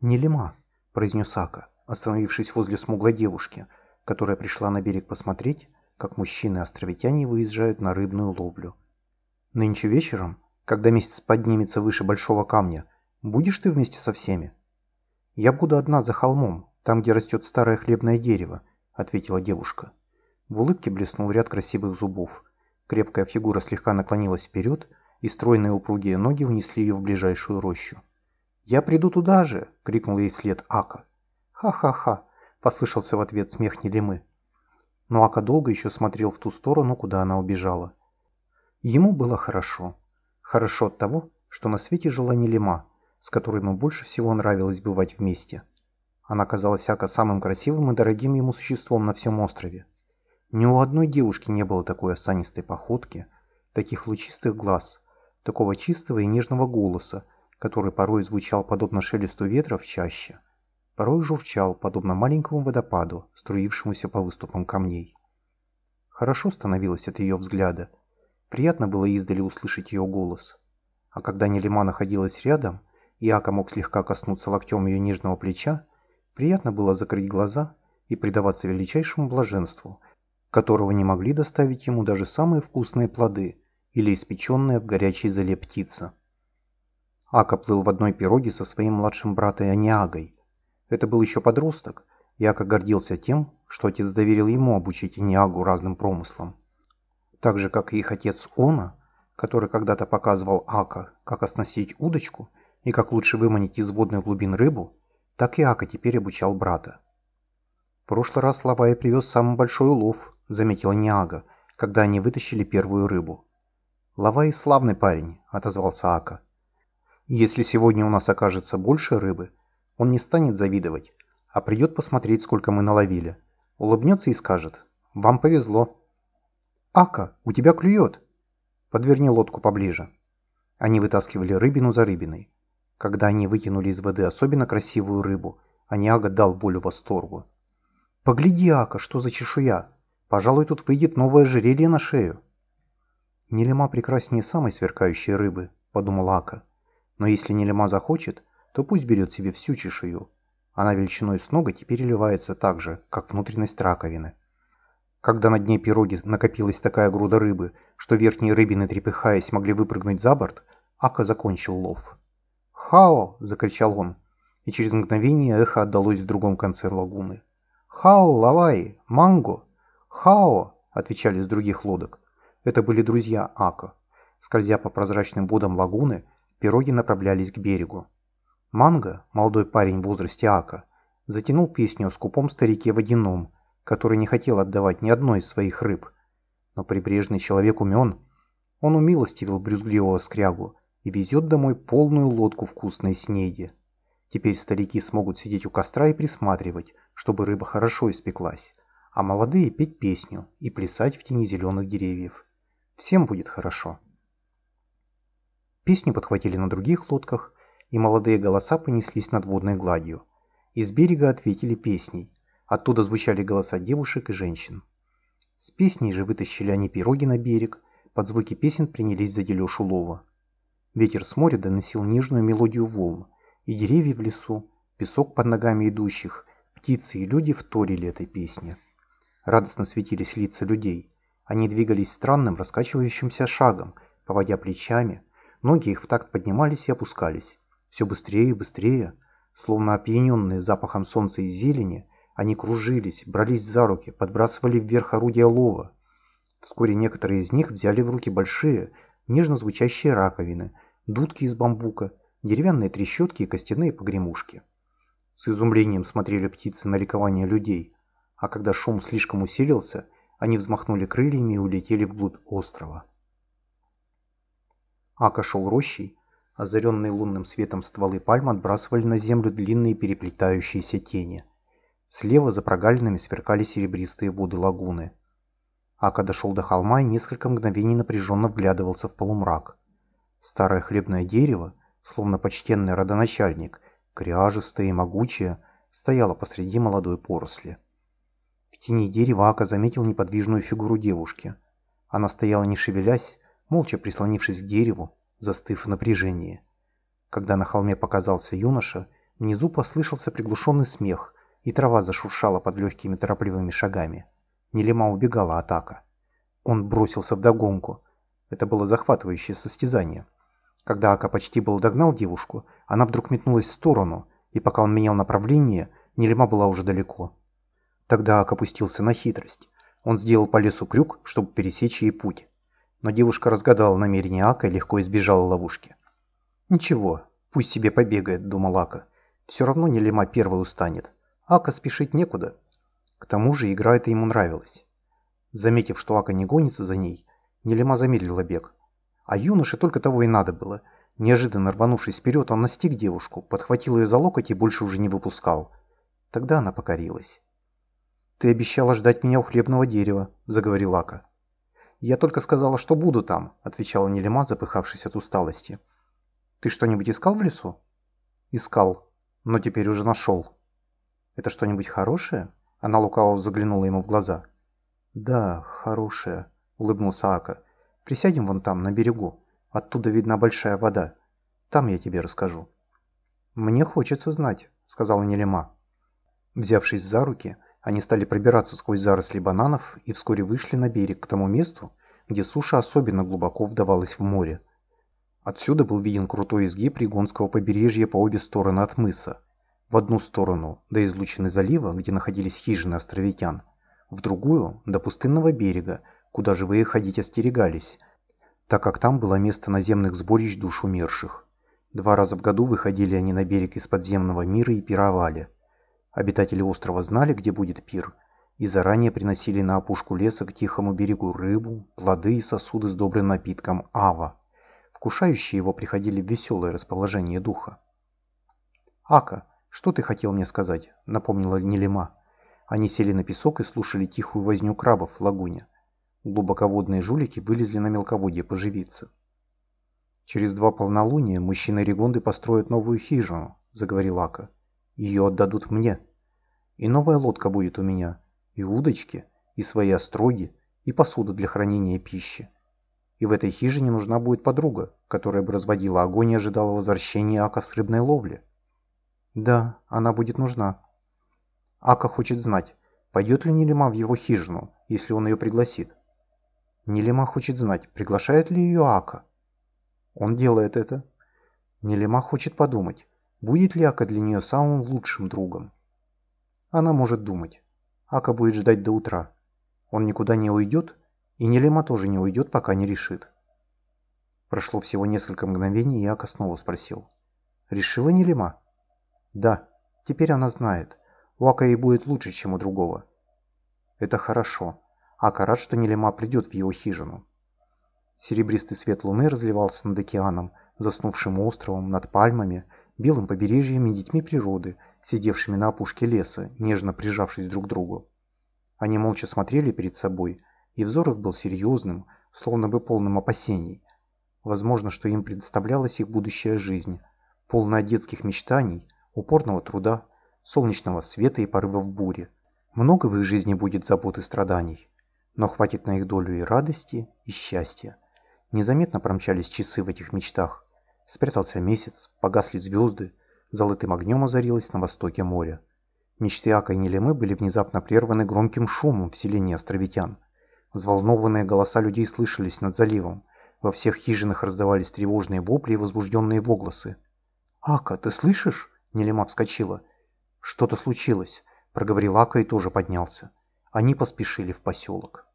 «Нелема», — произнес Ака, остановившись возле смуглой девушки, которая пришла на берег посмотреть, как мужчины-островитяне выезжают на рыбную ловлю. «Нынче вечером, когда месяц поднимется выше большого камня, будешь ты вместе со всеми?» «Я буду одна за холмом, там, где растет старое хлебное дерево», — ответила девушка. В улыбке блеснул ряд красивых зубов. Крепкая фигура слегка наклонилась вперед, и стройные упругие ноги унесли ее в ближайшую рощу. «Я приду туда же!» — крикнул ей вслед Ака. «Ха-ха-ха!» — послышался в ответ смех Нелемы. Но Ака долго еще смотрел в ту сторону, куда она убежала. Ему было хорошо. Хорошо от того, что на свете жила Нелема, с которой ему больше всего нравилось бывать вместе. Она казалась Ака самым красивым и дорогим ему существом на всем острове. Ни у одной девушки не было такой осанистой походки, таких лучистых глаз, такого чистого и нежного голоса, который порой звучал подобно шелесту ветра в чаще, порой журчал, подобно маленькому водопаду, струившемуся по выступам камней. Хорошо становилось от ее взгляда, приятно было издали услышать ее голос. А когда Нелема находилась рядом, и Ака мог слегка коснуться локтем ее нежного плеча, приятно было закрыть глаза и предаваться величайшему блаженству, которого не могли доставить ему даже самые вкусные плоды или испеченная в горячей зале птица. Ака плыл в одной пироге со своим младшим братом Аниагой. Это был еще подросток, и Ака гордился тем, что отец доверил ему обучить Аниагу разным промыслам. Так же, как и их отец Она, который когда-то показывал Ака, как оснастить удочку и как лучше выманить из водных глубин рыбу, так и Ака теперь обучал брата. В прошлый раз Лавай привез самый большой улов, заметила Ниага, когда они вытащили первую рыбу. «Лавай славный парень», — отозвался Ака. «Если сегодня у нас окажется больше рыбы, он не станет завидовать, а придет посмотреть, сколько мы наловили. Улыбнется и скажет, «Вам повезло». «Ака, у тебя клюет!» «Подверни лодку поближе». Они вытаскивали рыбину за рыбиной. Когда они вытянули из воды особенно красивую рыбу, Аниага дал волю восторгу. «Погляди, Ака, что за чешуя! Пожалуй, тут выйдет новое ожерелье на шею». «Нелема прекраснее самой сверкающей рыбы», — подумал Ака. «Но если Нелема захочет, то пусть берет себе всю чешую. Она величиной с нога теперь ливается так же, как внутренность раковины». Когда на дне пироги накопилась такая груда рыбы, что верхние рыбины, трепыхаясь, могли выпрыгнуть за борт, Ака закончил лов. «Хао!» – закричал он, и через мгновение эхо отдалось в другом конце лагуны. «Хао, лавай! Манго!» «Хао!» – отвечали с других лодок. Это были друзья Ака. Скользя по прозрачным водам лагуны, пироги направлялись к берегу. Манго, молодой парень в возрасте Ака, затянул песню о скупом старике водяном, который не хотел отдавать ни одной из своих рыб. Но прибрежный человек умен. Он умилостивил брюзгливого скрягу и везет домой полную лодку вкусной снеди. Теперь старики смогут сидеть у костра и присматривать, чтобы рыба хорошо испеклась а молодые петь песню и плясать в тени зеленых деревьев. Всем будет хорошо. Песню подхватили на других лодках, и молодые голоса понеслись над водной гладью. Из берега ответили песней. Оттуда звучали голоса девушек и женщин. С песней же вытащили они пироги на берег, под звуки песен принялись за дележ улова. Ветер с моря доносил нежную мелодию волн, и деревья в лесу, песок под ногами идущих, птицы и люди вторили этой песне. Радостно светились лица людей. Они двигались странным, раскачивающимся шагом, поводя плечами. Ноги их в такт поднимались и опускались. Все быстрее и быстрее. Словно опьяненные запахом солнца и зелени, они кружились, брались за руки, подбрасывали вверх орудия лова. Вскоре некоторые из них взяли в руки большие, нежно звучащие раковины, дудки из бамбука, деревянные трещотки и костяные погремушки. С изумлением смотрели птицы на ликование людей – а когда шум слишком усилился, они взмахнули крыльями и улетели вглубь острова. Ака шел рощей, озаренные лунным светом стволы пальм отбрасывали на землю длинные переплетающиеся тени. Слева за прогалинами сверкали серебристые воды лагуны. Ака дошел до холма и несколько мгновений напряженно вглядывался в полумрак. Старое хлебное дерево, словно почтенный родоначальник, кряжестое и могучее, стояло посреди молодой поросли. В тени дерева Ака заметил неподвижную фигуру девушки. Она стояла не шевелясь, молча прислонившись к дереву, застыв в напряжении. Когда на холме показался юноша, Внизу послышался приглушенный смех, и трава зашуршала под легкими торопливыми шагами. Нелема убегала от Ака. Он бросился в догонку. Это было захватывающее состязание. Когда Ака почти был догнал девушку, она вдруг метнулась в сторону, и пока он менял направление, Нелема была уже далеко. Тогда Ак опустился на хитрость. Он сделал по лесу крюк, чтобы пересечь ей путь. Но девушка разгадала намерение Ака и легко избежала ловушки. «Ничего, пусть себе побегает», — думал Ака. «Все равно Нелема первой устанет. Ака спешить некуда». К тому же игра эта ему нравилась. Заметив, что Ака не гонится за ней, Нелема замедлила бег. А юноше только того и надо было. Неожиданно рванувшись вперед, он настиг девушку, подхватил ее за локоть и больше уже не выпускал. Тогда она покорилась. «Ты обещала ждать меня у хлебного дерева», — заговорил Ака. «Я только сказала, что буду там», — отвечала Нелема, запыхавшись от усталости. «Ты что-нибудь искал в лесу?» «Искал, но теперь уже нашел». «Это что-нибудь хорошее?» Она лукаво заглянула ему в глаза. «Да, хорошее», — улыбнулся Ака. «Присядем вон там, на берегу. Оттуда видна большая вода. Там я тебе расскажу». «Мне хочется знать», — сказала Нелема. Взявшись за руки, они стали пробираться сквозь заросли бананов и вскоре вышли на берег к тому месту, где суша особенно глубоко вдавалась в море. Отсюда был виден крутой изгиб Ригонского побережья по обе стороны от мыса. В одну сторону до излучины залива, где находились хижины островитян, в другую до пустынного берега, куда живые ходить остерегались, так как там было место наземных сборищ душ умерших. Два раза в году выходили они на берег из подземного мира и пировали – Обитатели острова знали, где будет пир, и заранее приносили на опушку леса к тихому берегу рыбу, плоды и сосуды с добрым напитком ава. Вкушающие его приходили в веселое расположение духа. «Ака, что ты хотел мне сказать?» — напомнила Нелема. Они сели на песок и слушали тихую возню крабов в лагуне. Глубоководные жулики вылезли на мелководье поживиться. «Через два полнолуния мужчины Ригонды построят новую хижину», — заговорил Ака. Ее отдадут мне. И новая лодка будет у меня, и удочки, и свои остроги, и посуда для хранения пищи. И в этой хижине нужна будет подруга, которая бы разводила огонь и ожидала возвращения Ака с рыбной ловли. Да, она будет нужна. Ака хочет знать, пойдет ли Нелема в его хижину, если он ее пригласит. Нелема хочет знать, приглашает ли ее Ака. Он делает это. Нелема хочет подумать, Будет ли Ака для нее самым лучшим другом? Она может думать. Ака будет ждать до утра. Он никуда не уйдет, и Нелема тоже не уйдет, пока не решит. Прошло всего несколько мгновений, и Ака снова спросил. «Решила Нелема?» «Да, теперь она знает. У Ака ей будет лучше, чем у другого». «Это хорошо. Ака рад, что Нелема придет в его хижину». Серебристый свет луны разливался над океаном, заснувшим островом, над пальмами, белым побережьем и детьми природы, сидевшими на опушке леса, нежно прижавшись друг к другу. Они молча смотрели перед собой, и взор их был серьезным, словно бы полным опасений. Возможно, что им представлялась их будущая жизнь, полная детских мечтаний, упорного труда, солнечного света и порывов бури. Много в их жизни будет забот и страданий, но хватит на их долю и радости, и счастья. Незаметно промчались часы в этих мечтах, Спрятался месяц, погасли звезды, золотым огнем озарилось на востоке море. Мечты Ака и Нелемы были внезапно прерваны громким шумом в селении островитян. Взволнованные голоса людей слышались над заливом. Во всех хижинах раздавались тревожные вопли и возбужденные возгласы. «Ака, ты слышишь?» Нелема вскочила. «Что-то случилось», — проговорил Ака и тоже поднялся. Они поспешили в поселок.